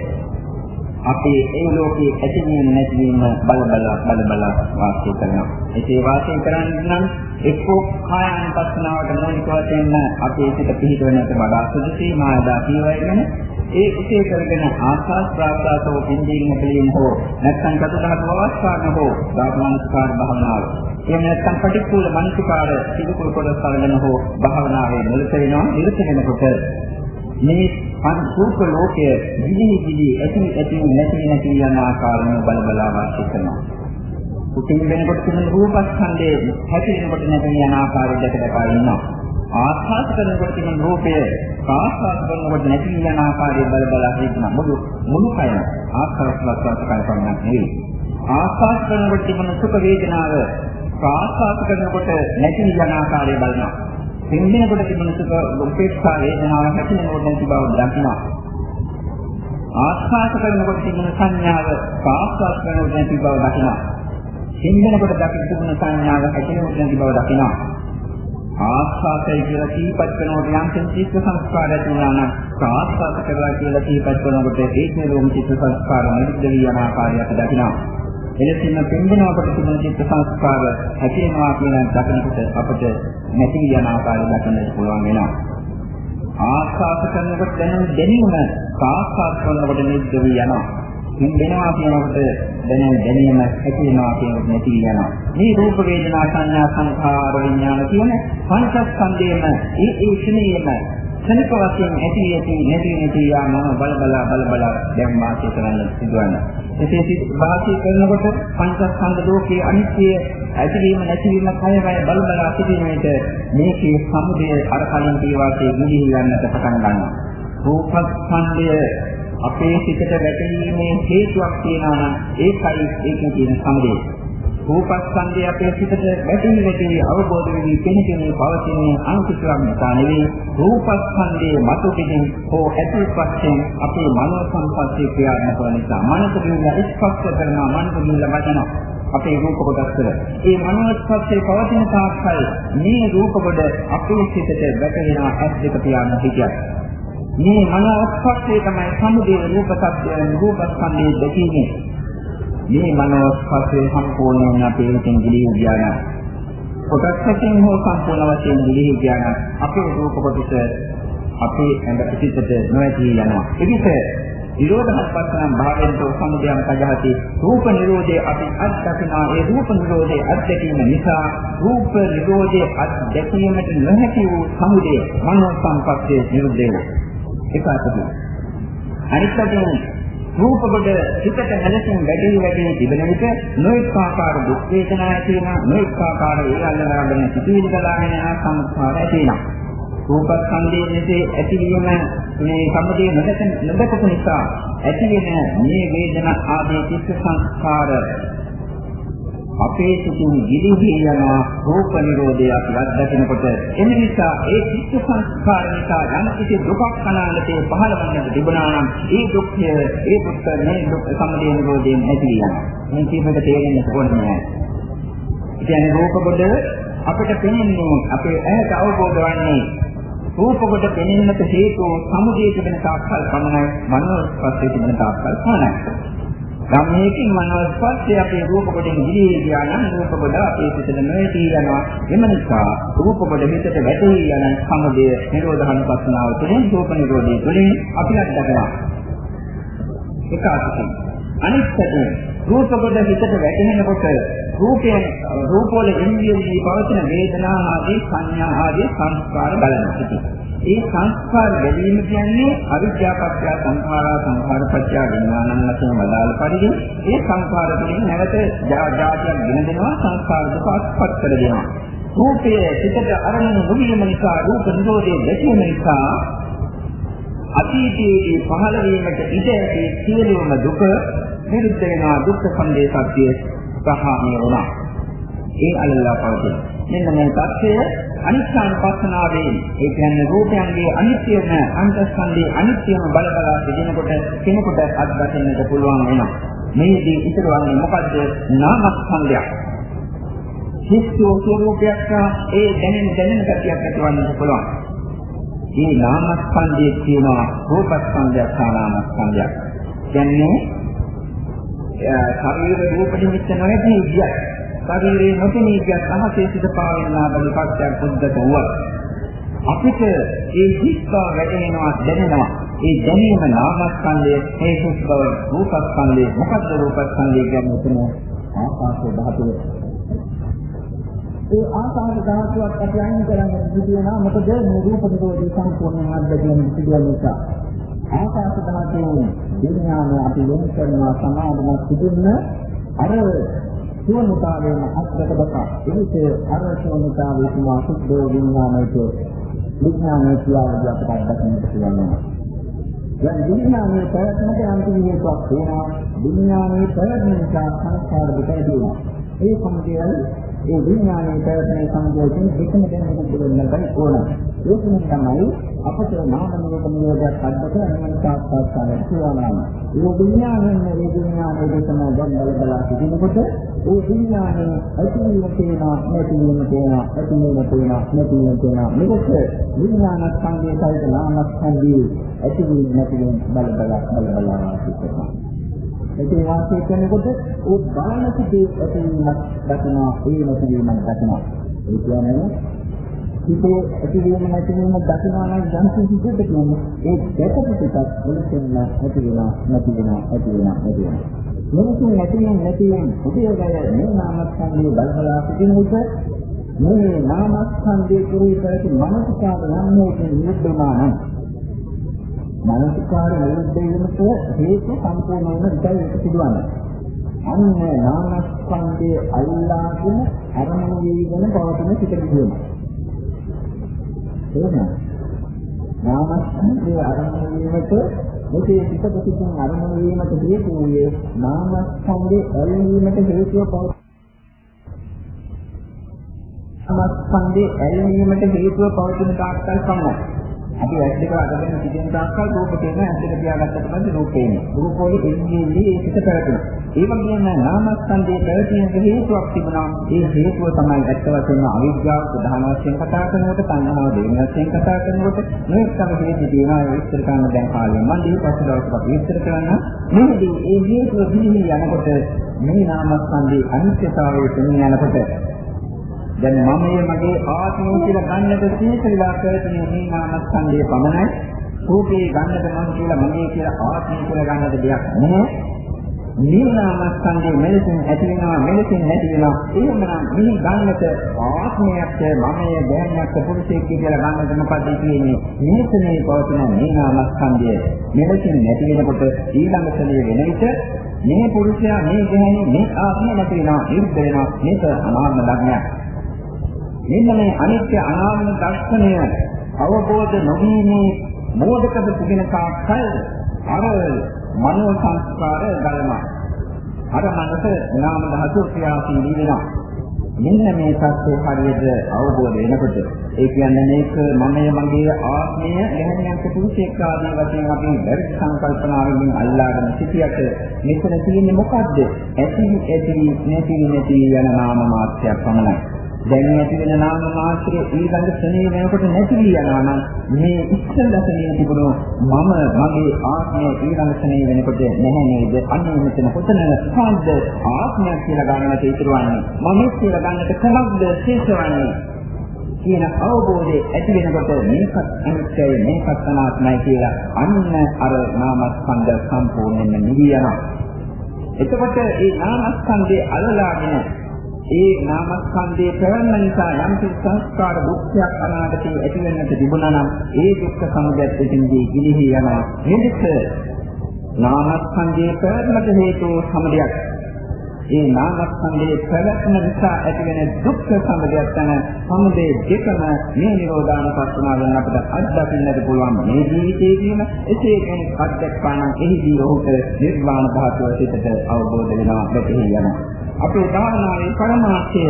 A: අපි ඒ ලෝකයේ ඇතිවීම නැතිවීම බල බල බල බල වාසය කරනවා. ඒ වාසය කරන්න නම් එක්කෝ කායानुපස්සනාවට මූලික වශයෙන් අපේ සිත පිහිටවන්නට වඩා සුදුසුයි මායදා කියවගෙන ඒ උසේ කරගෙන ආස්වාස් ප්‍රාසාසෝ පින්දීන පිළිම හෝ නැත්නම් කතුදහක වවස්ථාන හෝ ධාතුමනස්කාර භාවනාව. එහෙම නැත්නම් පටික්කුල මනසිකාර පිළිකුල් කොටස් වලගෙන හෝ භාවනාවේ නිරත වෙනවා නිරත වෙනකොට මේ පංචූප ලෝකයේ විවිධ විවිධ ඇති ඇති නැති නැති යන ආකාරයෙන් බල බලා වාසය කරනවා. උතින් වෙනකොට තියෙන රූපස්කන්ධයේ හැදෙනකොට නැති යන ආකාරය දැක දැක ඉන්නවා. ආස්වාද කරනකොට තියෙන රූපය ආස්වාද කරනකොට නැති යන ආකාරය බල බලා හිටිනවා. මුළු මුළු කය ආස්වාද ප්‍රසවාස කය පමණක් නෙවෙයි. ආස්වාද කරනකොට තිබෙන සුඛ වේදනාව ආස්වාද කරනකොට නැති යන ආකාරය බලනවා. සින්දිනකොට තිබෙන සුඛ උපේක්ෂා වේදනාව හැකිනකොට නැති බව දකිනවා. ආස්වාද කරනකොට තිබෙන සංඥාව ආස්වාද කරනකොට නැති බව දකිනවා. සින්දිනකොට දකින තිබෙන සංඥාව හැකිනකොට නැති බව දකිනවා. ආස්වාදයි කියලා කීපත් කරනකොට යම් කිසි චිත්ත සංස්කාරයක් තියෙනවා නම් ආස්වාද කරලා කියලා කීපත් කරනකොට ඒකේ රෝම චිත්ත සංස්කාර නිරුද්ධ වී යන ආකාරයට දකිනවා. එලෙසින්ම පින්බනවට තිබෙන චිත්ත සංස්කාර හැකිනවා කියන දකිනකොට අපට නැති යන ආකාරය දකින්නට පුළුවන් වෙනවා. ආස්වාද කරනකොට දැනෙන දැනීම ආස්වාද කරනකොට නිරුද්ධ වී යනවා. පින්බෙනවා කියනකොට දැනෙන දැනීම හැකිනවා කියනකොට නැති යනවා. මේ රූප වේදනා සංඥා සංඛාර විඥාන කියන පංචස්කන්ධයම ඒ ඒ ක්ෂණයෙම ක්ෂණික වශයෙන් ඇති ඇති නැති නැති යාම බල බල බල බල දැන් වාසය කරන්න සිදුවන. එසේ වාසය කරනකොට පංචස්කන්ධ ලෝකයේ අනිත්‍ය ඇතිවීම නැතිවීම කය වය බල බල සිටිනවිට මේකේ සමුදය අර කලින් කී වාසයේ ගිලිහි යන්නට පටන් ගන්නවා. රූපස්කන්ධය අපේ සිතට වැටීමේ හේතුවක් තියෙනවා නම් ඒකයි ඒකේ තියෙන සමුදය. රූපස්කන්ධය අපේ සිතට වැටී වැටී අවබෝධ වෙවි කෙනෙකුගේ පවතින අනුකිතයක් නිසා නෙවෙයි රූපස්කන්ධයේ මතු පිටින් හෝ ඇතුල් පස්සෙන් අපේ මනෝ සංපස්සේ ක්‍රියාත්මක වන නිසා මනස දින ස්පර්ශ කරනවා මනස දින වදිනවා අපේ රූප කොටස් වල. ඒ මනෝස්පර්ශයේ පවතින තාක්කල් මේ රූප කොට අපේ සිතට වැටෙනවා ඇස් දෙක පියාගෙන හිටියක් මේ මනෝස්පර්ශය තමයි සමුදේ රූප සත්‍යයන් රූපස්කන්ධයේ දෙකීමේ මේ මනෝස්පර්ශය සම්පූර්ණයෙන් අපේ හිතෙන් ගිලිහි ගියා කොටස් වශයෙන් හෝ සම්පූර්ණ වශයෙන් ගිලිහි ගියා අපේ රූප කොටස අපේ ඇඟ පිටට නොඇති යනවා. එවිට නිරෝධහත්පත්නම් භාවයෙන්තෝ සමුදයන් පජහති රූප නිරෝධයේ අපි අත්දකිනා ඒ රූප නිරෝධයේ අත්දැකීම නිසා රූප නිරෝධයේ අත්දැකීමට නොහැකි වූ සමුදය මනෝ සංපස්සේ නිරුද්ධ වෙනවා. ඒක අතදී. අනිත් පැත්තෙන් රූප කොට හිතට නැලසින් වැඩි වැඩි තිබෙන විට නොඑක ආකාර දුක් වේදනා ඇති වෙනවා නොඑක ආකාර ඒල්ලනාගෙන සිටිවිලි ගලාගෙන යන සංස්කාර ඇති වෙනවා. රූපස්කන්ධයේ මෙසේ ඇතිවීම මේ සම්පතිය නොදක නොදකපු නිසා ඇතිවෙන මේ වේදනා ආදී චිත්ත සංස්කාර අපේ සිතින් ගිලිහි යන රූප නිරෝධය අපි අත්දකිනකොට එම නිසා ඒ චිත්ත සංස්කාර නිසා යම් කිසි දුකක් අනාගතේ පහළවන්නට තිබුණා නම් ඒ දුක්ඛය ඒ දුක්ඛ මේ දුක් සමුදය නිරෝධයෙන් නැති වෙනවා. මේ කීපක තේරෙන්න ඕනේ නැහැ. කියන්නේ රූප කොට අපිට පෙනෙන්නේ අපේ ඇහැට අවබෝධ වන්නේ රූප කොට පෙනෙන්නට හේතුව සමුදය තිබෙන තාක්කල් පමණයි මනෝ ස්පර්ශය තිබෙන තාක්කල් පමණයි. ධම්මේකින් මනෝස්පර්ශය අපේ රූප කොටෙන් ගිලී ගියා නම් රූප කොට අපේ සිතට නොයටී යනවා. එම නිසා රූප කොට හිතට වැටී යන සමුදය නිරෝධහනුපස්සනාව තුළින් රූප නිරෝධය තුළින් අපි අත්දකනවා. එක අතකින් අනිත් පැත්තෙන් රූප කොට හිතට වැටෙනකොට රූපයෙන් රූපවල ඉන්ද්‍රියයේ පවතින වේදනා ආදී සංඥා ආදී සංස්කාර බලනවා. ඒ සංස්කාර බැලීම කියන්නේ අවිද්‍යාපත්‍ය සංඛාරා සංඛාරපත්‍ය විඥානං වශයෙන් වදාළ පරිදි ඒ සංඛාර තුළින් නැවත ජාතියක් ගෙන දෙනවා සංස්කාර දුකපත් කර දෙනවා. රූපයේ පිටට අරමුණු නොවීම නිසා රූප නිරෝධයේ දැකීම නිසා අතීතයේ පහළ වීමට ඉඩ ඇති සියලුම දුක නිරුද්ධ වෙනවා දුක්ඛ සම්දේ සත්‍ය ප්‍රහාණය වෙනවා. ඒ අලල්ලා පවතින. මෙන්න මේ தත්ය අනිත්‍යනුපස්සනාවේ ඒ කියන්නේ රූපයන්ගේ අනිත්‍යම අන්තස්කන්ධයේ අනිත්‍යම බල බලා සිටිනකොට කෙනෙකුට අත්දකින්නට පුළුවන් වෙනවා. මේදී ඉතුරු වන්නේ මොකද්ද? නාමස්කන්ධයක්. හිස්තෝ ස්වરૂපයක් ඒ දැනෙන දැනෙන කතියක් ඇතිවන්නට පුළුවන්. මේ නාමස්කන්ධයේ තියෙන රූපස්කන්ධයක් සහ නාමස්කන්ධයක්. කියන්නේ ශරීර රූප නිමිත්ත නොවැදී ගියත් ශරීරයේ නොපෙනී ගියත් අහසේ සිට පාවෙනා බල පක්ෂයක් බුද්ධක වුණා. අපිට ඒ හිස්බව වැටෙනවා දැනෙනවා. ඒ දැනීම නාමස්කන්ධයේ හේතුස් බව රූපස්කන්ධයේ මොකද්ද රූපස්කන්ධය කියන්නේ එතන ආකාශ ධාතුව. ඒ ආකාශ ධාතුවක් අපි අයින් කරන්න සිදුවෙනවා මොකද මේ රූප නිරෝධී සම්පූර්ණ මාර්ගයෙන් සිදුවන නිසා. ආකාශ ධාතුවේ විඥානය අපි වෙන කරනවා සමාධිම සිදුන්න අර සුවමුතාවේම අත්දක දක එවිට අර සුවමුතාවේ තුමා සුද්ධ විඥානයට විඥානය කියලා අපට දකින්නට පුළුවන්. දැන් විඥානයේ ප්‍රයත්නක යම් කිසිවක් වෙනවා විඥානයේ ප්‍රයත්න නිසා සංස්කාර දෙකයි දෙනවා. ඒ සම්පූර්ණ ඒ විඥානයේ පැවැත්මේ සංකෝචයෙන් එකම දැනගන්න පුළුවන් නම් ඕන. ඒකෙන් තමයි අපට නාම රූප නිරෝධයක් අද්දක අනුමත සාක්ෂාත් කරගන්න පුළුවන්. ඒ විඥානයෙන් මේ විඥානයේ දෙකම දැන් බල බල සිටිනකොට ඒ විඥානයේ ඇතිවීම තේනවා නැතිවීම තේනවා ඇතිවීම තේනවා නැතිවීම තේනවා මේක විඥාන සංකේතයක නාම සංකේතය ඇතිවීම නැතිවීම බල බල බල බල සිටිනවා. ඒකේ වාසය කරනකොට ඒ බාහිරදී ඇතිවීමක් දකිනවා ඒ නැතිවීමක් දකිනවා. ඒ කියන්නේ හිතේ ඇතිවීම නැතිවීම දකිනවා නම් යම් කිසි දෙයක් කියන්නේ ඒ දෙකක පිටත් වෙනසෙන්න ඇති වෙනවා නැති වෙනවා ඇති වෙනවා නැති වෙනවා මොනසු නැතිවීම නැතිවීම උදේවැය මේ නාමස්කන්ධයේ බලබලා සිටින විට මේ නාමස්කන්ධයේ කෙරෙහි පැවති මනසකාර යන්නේ නිරුද්ධමානයි මානසිකාර නිරුද්ධ වීමට හේතු සම්පූර්ණ වෙන විතරයි ඒක සිදුවන්නේ. අන්න නාමස්කන්ධයේ අල්ලාගෙන අරමුණු වීගෙන පවතින සිත කියනවා. එහෙනම් නාමස්කන්ධයේ අරමුණු වීමට මොකේ සිත පිටින් අරමුණු වීමට හේතු වූයේ නාමස්කන්ධයේ ඇලීමට හේතුව පවතින නාමස්කන්ධයේ ඇලීමට හේතුව පවතින තාක්කල් පමණයි. අපි ඇස් දෙක අතගෙන සිටින තාක්කල් රූප තියෙන ඇස් දෙක පියාගත්තට පස්සේ රූප එන්නේ. රූප වල එන්නේ ඒ සිත පැවතුන. ඒ වගේම නාමස්කන්ධයේ පැවතීම හේතුවක් තිබුණා. ඒ හේතුව තමයි ඇත්ත වශයෙන්ම අවිද්‍යාව ප්‍රධාන වශයෙන් කතා කරනකොට තණ්හාව දෙවෙනි වශයෙන් කතා කරනකොට මේ තමයි හේතු තියෙනවා ඒ විස්තර කරන්න දැන් කාලෙම මම ඊට පස්සේ දවසක් අපි විස්තර කරන්න. මේදී ඒ හේතුව දිහි යනකොට මේ නාමස්කන්ධයේ අනිත්‍යතාවය තේරුම් යනකොට දැන් මම මගේ ආත්මය කියලා ගන්නට සීසලලා කරගෙන මේ නාමස්කන්ධය පමණයි. රූපේ ගන්නට මම කියලා මගේ කියලා ආත්මය කියලා ගන්නට දෙයක් නැහැ. මේ නාමස්කන්ධය මෙලෙසින් ඇති වෙනවා මෙලෙසින් නැති වෙනවා. එහෙමනම් මේ ගන්නට ආත්මයක් මමයේ දැනයක් පුරුෂයෙක් කියලා ගන්නට මොකද කියන්නේ? මේකනේ පවතින මේ නාමස්කන්ධය මෙලෙසින් නැති වෙනකොට ඊළඟ සැලේ වෙන විට මේ පුරුෂයා මේ ගැහණි මේ ආත්මය නැති වෙනවා නිරුද්ධ වෙනවා මේක අනාත්ම ධර්මයක්. මෙන්න මේ අනිත්‍ය අනාත්ම දර්ශනය අවබෝධ නොවීමේ මෝඩකම තිබෙන තාක්කල් අර මනෝ සංස්කාර ගලනවා. අර මනස නාම ධාතු ක්‍රියාශීලී වෙනවා. මෙන්න මේ සත්‍ය හරියට අවබෝධ වෙනකොට ඒ කියන්නේ මේක මමයේ මගේ ආත්මය ගැහැණියක් පුරුෂයෙක් ආදී වශයෙන් අපි වැරදි සංකල්පනාවකින් අල්ලාගෙන සිටියට මෙතන තියෙන්නේ මොකද්ද? ඇති ඇති නැති නැති යන නාම මාත්‍රයක් පමණයි. දැන් ඇති වෙන නාම මාත්‍රයේ ඊළඟ ශ්‍රේණිය වෙනකොට නැති වී යනවා නම් මේ ඉස්සෙල් දැකීම තිබුණු මම මගේ ආත්මය ඊළඟ ශ්‍රේණිය වෙනකොට නැහැ නේද? අන්න මෙතන කොතන කාන්ද ආත්මය කියලා ගන්නට ඉතුරුවන්නේ? මම කියලා ගන්නට කොහොමද ශේෂවන්නේ කියන අවබෝධය ඇති වෙනකොට මේකත් අනිත්‍යයි මේකත් අනාත්මයි කියලා අන්න අර නාමස්කන්ධ සම්පූර්ණයෙන්ම නිවි යනවා. එතකොට මේ නාමස්කන්ධයේ අලලාගෙන ඒ නාමස්කන්ධයේ පැවැත්ම නිසා යම් කිසි සංස්කාර දුක්ඛයක් අනාගතයේ ඇති වෙන්නට තිබුණා නම් ඒ දුක්ඛ සමුදයත් එතෙන්දී ගිලිහි යනවා. මේක නාමස්කන්ධයේ පැවැත්මට හේතු සමුදයක්. ඒ නාමස්කන්ධයේ පැවැත්ම නිසා ඇතිවෙන දුක්ඛ සමුදයක් තන සමුදේ දෙකම මේ නිරෝධාන පස්සනාවෙන් අපිට අත්දකින්නට පුළුවන් මේ ජීවිතයේදීම එසේ කෙනෙක් අත්දැක්කා නම් එහිදී ඔහුට නිර්වාණ ධාතුව සිතට අවබෝධ වෙනවා, වැටහි යනවා. අපේ භාවනාවේ පරමාර්ථය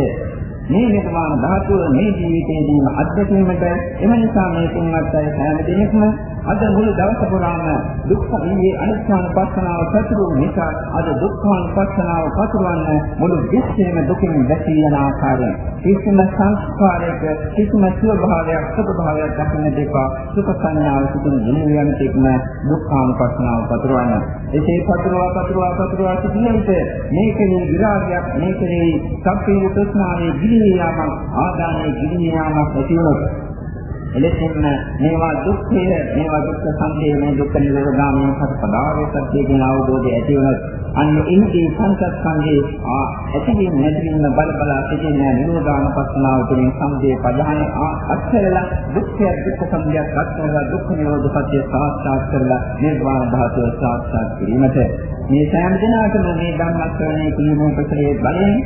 A: මේ නිර්වාණ ධාතුව මේ ජීවිතයේදීම අත්දැකීමට එම නිසා මේ තුන්වත් අය හැම දිනෙකම අද මුළු දවස පුරාම දුක්ඛ ඉන්නේ අනිත්‍යනුපස්සනාව සතුරු නිසා අද දුක්ඛානුපස්සනාව පතුරවන්න මුළු විශ්වයම දුකින් වැසී යන ආකාරය කිසිම සංස්කාරයක කිසිම ස්වභාවයක් ස්වභාවයක් දක්වන්න දෙපා. සුඛ සංඥාව සිටින දිනුයන් තෙක්ම දුක්ඛානුපස්සනාව පතුරවන්න. එසේ පතුරවා පතුරවා පතුරවා සිටින විට මේකේ විරාගයක් මේකේ සම්පූර්ණ තෘෂ්ණාවේ ගිලිහී යාමක් ආදානයේ ගිලිහී යාමක් ඇති වුණොත් එලෙසින්ම මේවා දුක්ඛය මේවා දුක්ඛ සංදේ මේ දුක්ඛ නිරෝධාමී පදපාවේ සත්‍යයෙන් අවබෝධය ඇති වුණොත් අන්න එහිදී සංසත්සංගේ ඇතිවීම නැතිවීම බල බල සිටින නිරෝධාන පස්සනාව තුළින් සම්දේ පදහන අත්හැරලා දුක්ඛය දුක්ඛ සංදේයක් අත්හැරලා දුක්ඛ නිරෝධ සත්‍ය සාක්ෂාත් කරලා නිර්වාණ ධාතුව සාක්ෂාත් කිරීමට මේ සෑම දිනකටම මේ ධර්මස්වරණය කිරීමේ ප්‍රතිලේ බලයෙන්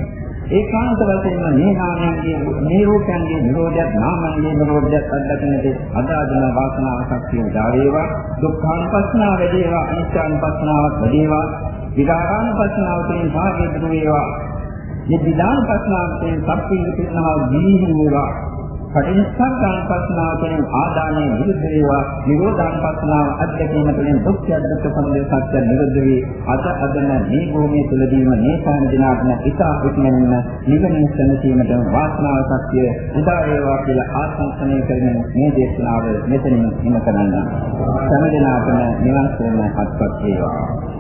A: ඒකාන්ත වශයෙන්ම මේ නාමයන්ගේ මේ රූපයන්ගේ නිරෝධයක් නාමයන්ගේ නිරෝධයක් අත්දකින්නදී අදාදන වාසනාව ශක්තිය උදාවේවා දුක්ඛානුපස්සනාව වැඩේවා අනිත්‍යානුපස්සනාවක් වැඩේවා විරාගානුපස්සනාව තුළින් භාග්‍ය දුර වේවා මේ විදානුපස්සනාව තුළින් සත්‍යය පිටනවා ජීවි වේවා පටිච්චසමුප්පාදාන කියන ආදානයේ විරුද්ධ වේවා නිරෝධානුපස්සනාව අධ්‍යක්ෂණය තුළින් දුක්ඛ දුක්ඛ සමුදය සත්‍ය නිරුද්ධ වේ අද අදන මේ භූමිය තුළදීම මේ සාන දිනාත්ම ඉතා පිටිනෙන්න නිවන සැනසීමට වාසනාව සත්‍ය උදා වේවා කියලා ආශංසනය කරමින් මේ දේශනාව මෙතනින් ඉම කරන්න. සෑම දිනාටම නිවන් සුවම හත්පත් වේවා